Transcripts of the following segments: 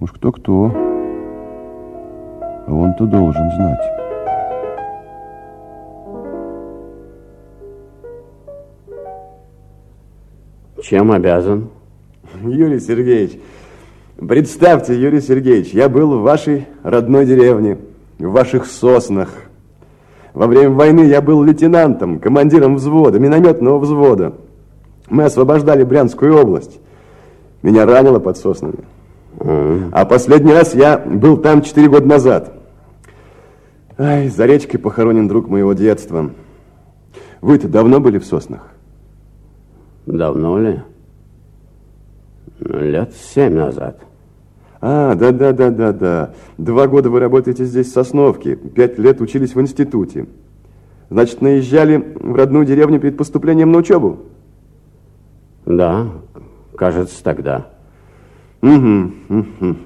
Уж кто-кто, а он-то должен знать. Чем обязан? Юрий Сергеевич, представьте, Юрий Сергеевич, я был в вашей родной деревне, в ваших соснах. Во время войны я был лейтенантом, командиром взвода, минометного взвода. Мы освобождали Брянскую область. Меня ранило под соснами. А последний раз я был там четыре года назад. Ай, за речкой похоронен друг моего детства. Вы-то давно были в соснах? Давно ли? Лет семь назад. А, да-да-да-да-да. Два года вы работаете здесь в Сосновке. Пять лет учились в институте. Значит, наезжали в родную деревню перед поступлением на учебу? Да, кажется, тогда. Угу, угу.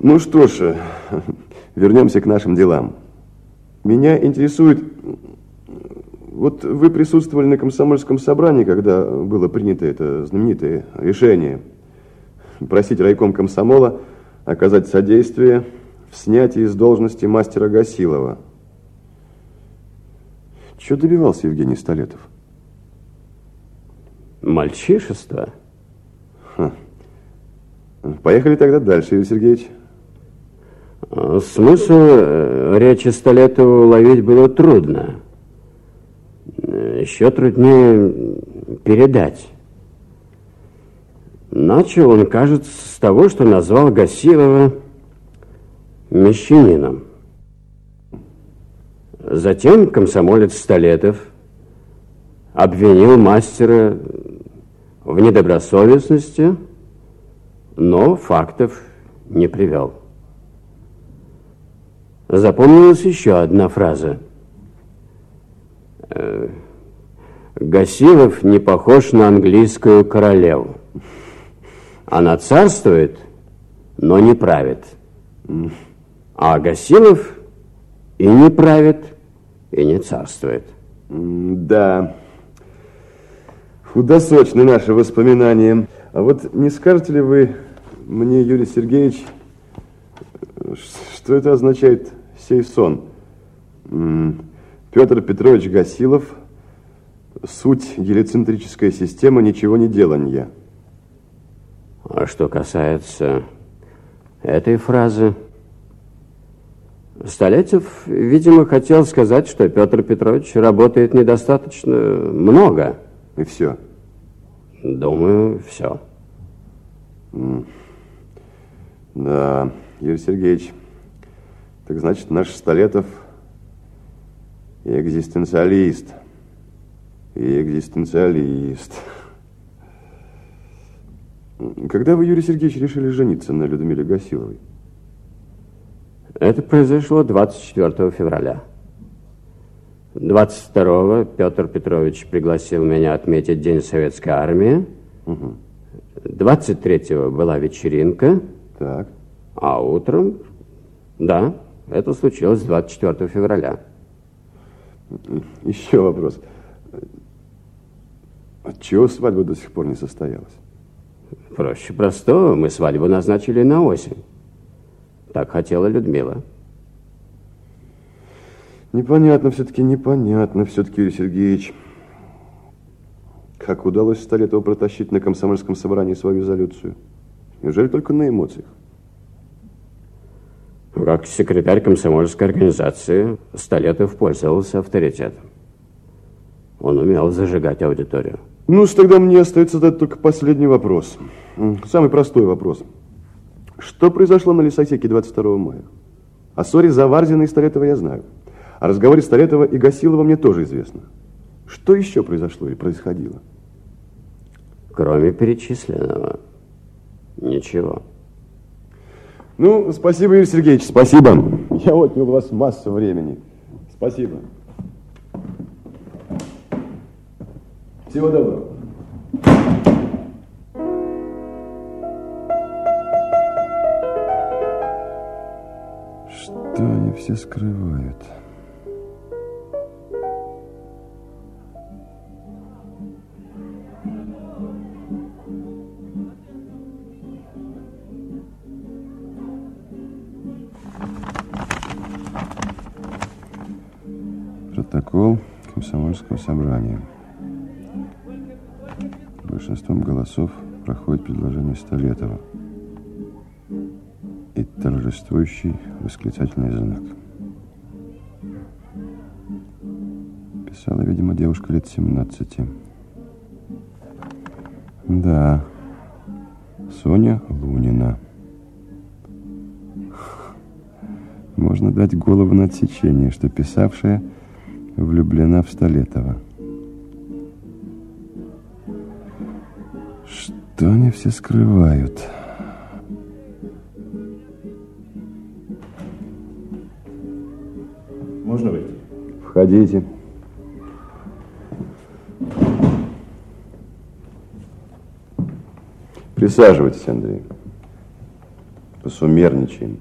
Ну что ж, вернемся к нашим делам. Меня интересует... Вот вы присутствовали на комсомольском собрании, когда было принято это знаменитое решение просить райком комсомола оказать содействие в снятии с должности мастера Гасилова. Чего добивался Евгений Столетов? Мальчишество? Ха. Поехали тогда дальше, Юрий Сергеевич. А, смысл э, речи Столетова уловить было трудно. Еще труднее передать. Начал он, кажется, с того, что назвал Гасилова мещанином. Затем комсомолец Столетов обвинил мастера в недобросовестности, но фактов не привел. Запомнилась еще одна фраза. Э, Гасилов не похож на английскую королеву. Она царствует, но не правит. А Гасилов и не правит, и не царствует. Да, худосочны наши воспоминания. А вот не скажете ли вы мне, Юрий Сергеевич, что это означает сей сон? Петр Петрович Гасилов, суть гелицентрическая система ничего не делания. А что касается этой фразы, Столетов, видимо, хотел сказать, что Петр Петрович работает недостаточно много. И все? Думаю, все. Да, Юрий Сергеевич, так значит, наш Столетов экзистенциалист. И экзистенциалист. Когда вы, Юрий Сергеевич, решили жениться на Людмиле Гасиловой? Это произошло 24 февраля. 22-го Петр Петрович пригласил меня отметить День Советской Армии. Угу. 23-го была вечеринка. Так. А утром, да, это случилось 24 февраля. Еще вопрос. Отчего свадьба до сих пор не состоялась? Проще простого. Мы свадьбу назначили на осень. Так хотела Людмила. Непонятно все-таки, непонятно все-таки, Юрий Сергеевич. Как удалось Столетову протащить на комсомольском собрании свою резолюцию? Неужели только на эмоциях? Как секретарь комсомольской организации Столетов пользовался авторитетом. Он умел зажигать аудиторию. Ну, тогда мне остается задать только последний вопрос. Самый простой вопрос. Что произошло на лесосеке 22 мая? О ссоре Заварзина и Столетова я знаю. О разговоре Столетова и Гасилова мне тоже известно. Что еще произошло или происходило? Кроме перечисленного, ничего. Ну, спасибо, Юрий Сергеевич, спасибо. Я отнял у вас массу времени. Спасибо. Всего доброго. Что они все скрывают? Протокол комсомольского собрания. Большинством голосов проходит предложение Столетова и торжествующий восклицательный знак. Писала, видимо, девушка лет 17. Да, Соня Лунина. Можно дать голову на отсечение, что писавшая влюблена в Столетова. Что они все скрывают? Можно войти? Входите. Присаживайтесь, Андрей. Посумерничаем.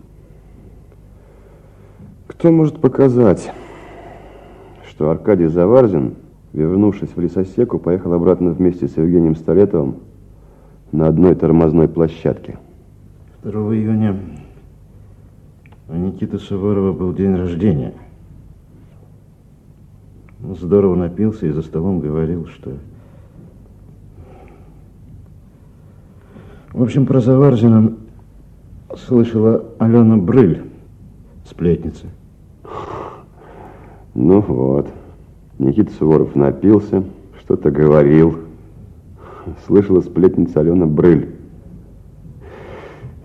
Кто может показать, что Аркадий Заварзин, вернувшись в лесосеку, поехал обратно вместе с Евгением Столетовым на одной тормозной площадке? 2 июня у Никиты Суворова был день рождения. Он здорово напился и за столом говорил, что... В общем, про Заварзина слышала Алена Брыль, сплетница. Ну вот. Никита Суворов напился, что-то говорил. Слышала сплетница Алена Брыль.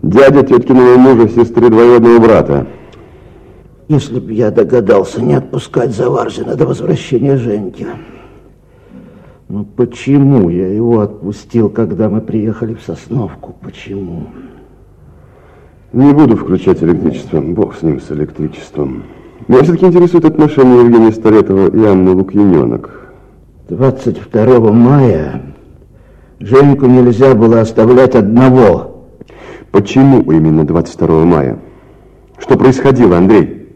Дядя теткиного мужа, сестры двоюродного брата. Если б я догадался не отпускать Заварзина до возвращения Женьки. Ну почему я его отпустил, когда мы приехали в Сосновку? Почему? Не буду включать электричество. Бог с ним, с электричеством. Меня все-таки интересует отношение Евгения Столетова и Анны Лукьяненок. 22 мая Женьку нельзя было оставлять одного. Почему именно 22 мая? Что происходило, Андрей?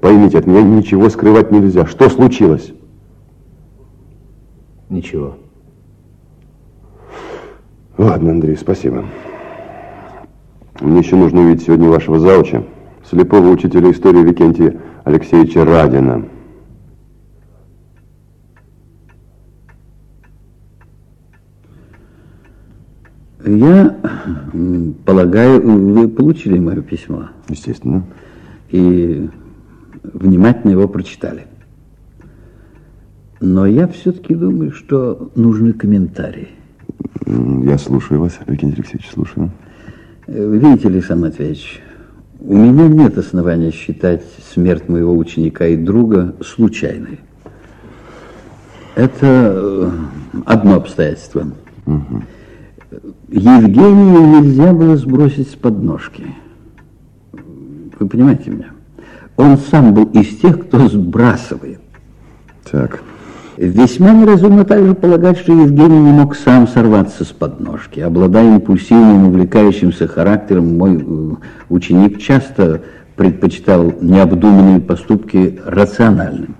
Поймите, от меня ничего скрывать нельзя. Что случилось? Ничего. Ладно, Андрей, спасибо. Мне еще нужно увидеть сегодня вашего зауча, слепого учителя истории Викентия Алексеевича Радина. Я полагаю, вы получили мое письмо Естественно. и внимательно его прочитали. Но я все-таки думаю, что нужны комментарии. Я слушаю вас, Викентий Алексеевич, слушаю. Э, Видите ли, Сан Матвеевич, у меня нет основания считать смерть моего ученика и друга случайной. Это э, одно обстоятельство. Евгению нельзя было сбросить с подножки. Вы понимаете меня? Он сам был из тех, кто сбрасывает. Так, Весьма неразумно также полагать, что Евгений не мог сам сорваться с подножки. Обладая импульсивным, увлекающимся характером, мой э, ученик часто предпочитал необдуманные поступки рациональным.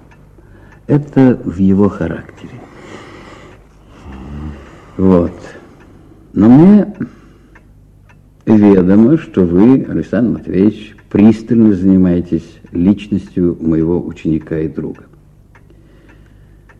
Это в его характере. Вот. Но мне ведомо, что вы, Александр Матвеевич, пристально занимаетесь личностью моего ученика и друга.